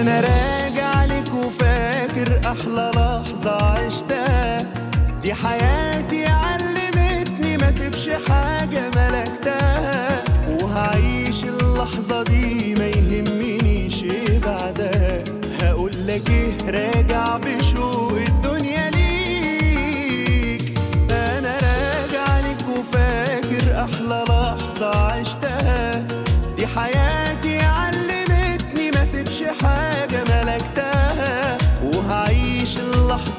أنا راجع لك وفاكر أحلى لحظة عشتها. دي حياتي علمتني ما سيبش حاجة ملكتها. وهعيش اللحظة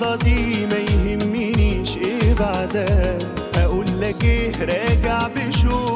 اللحظة دي ما يهمنيش إيه بعدها أقول لك إيه راجع بشوق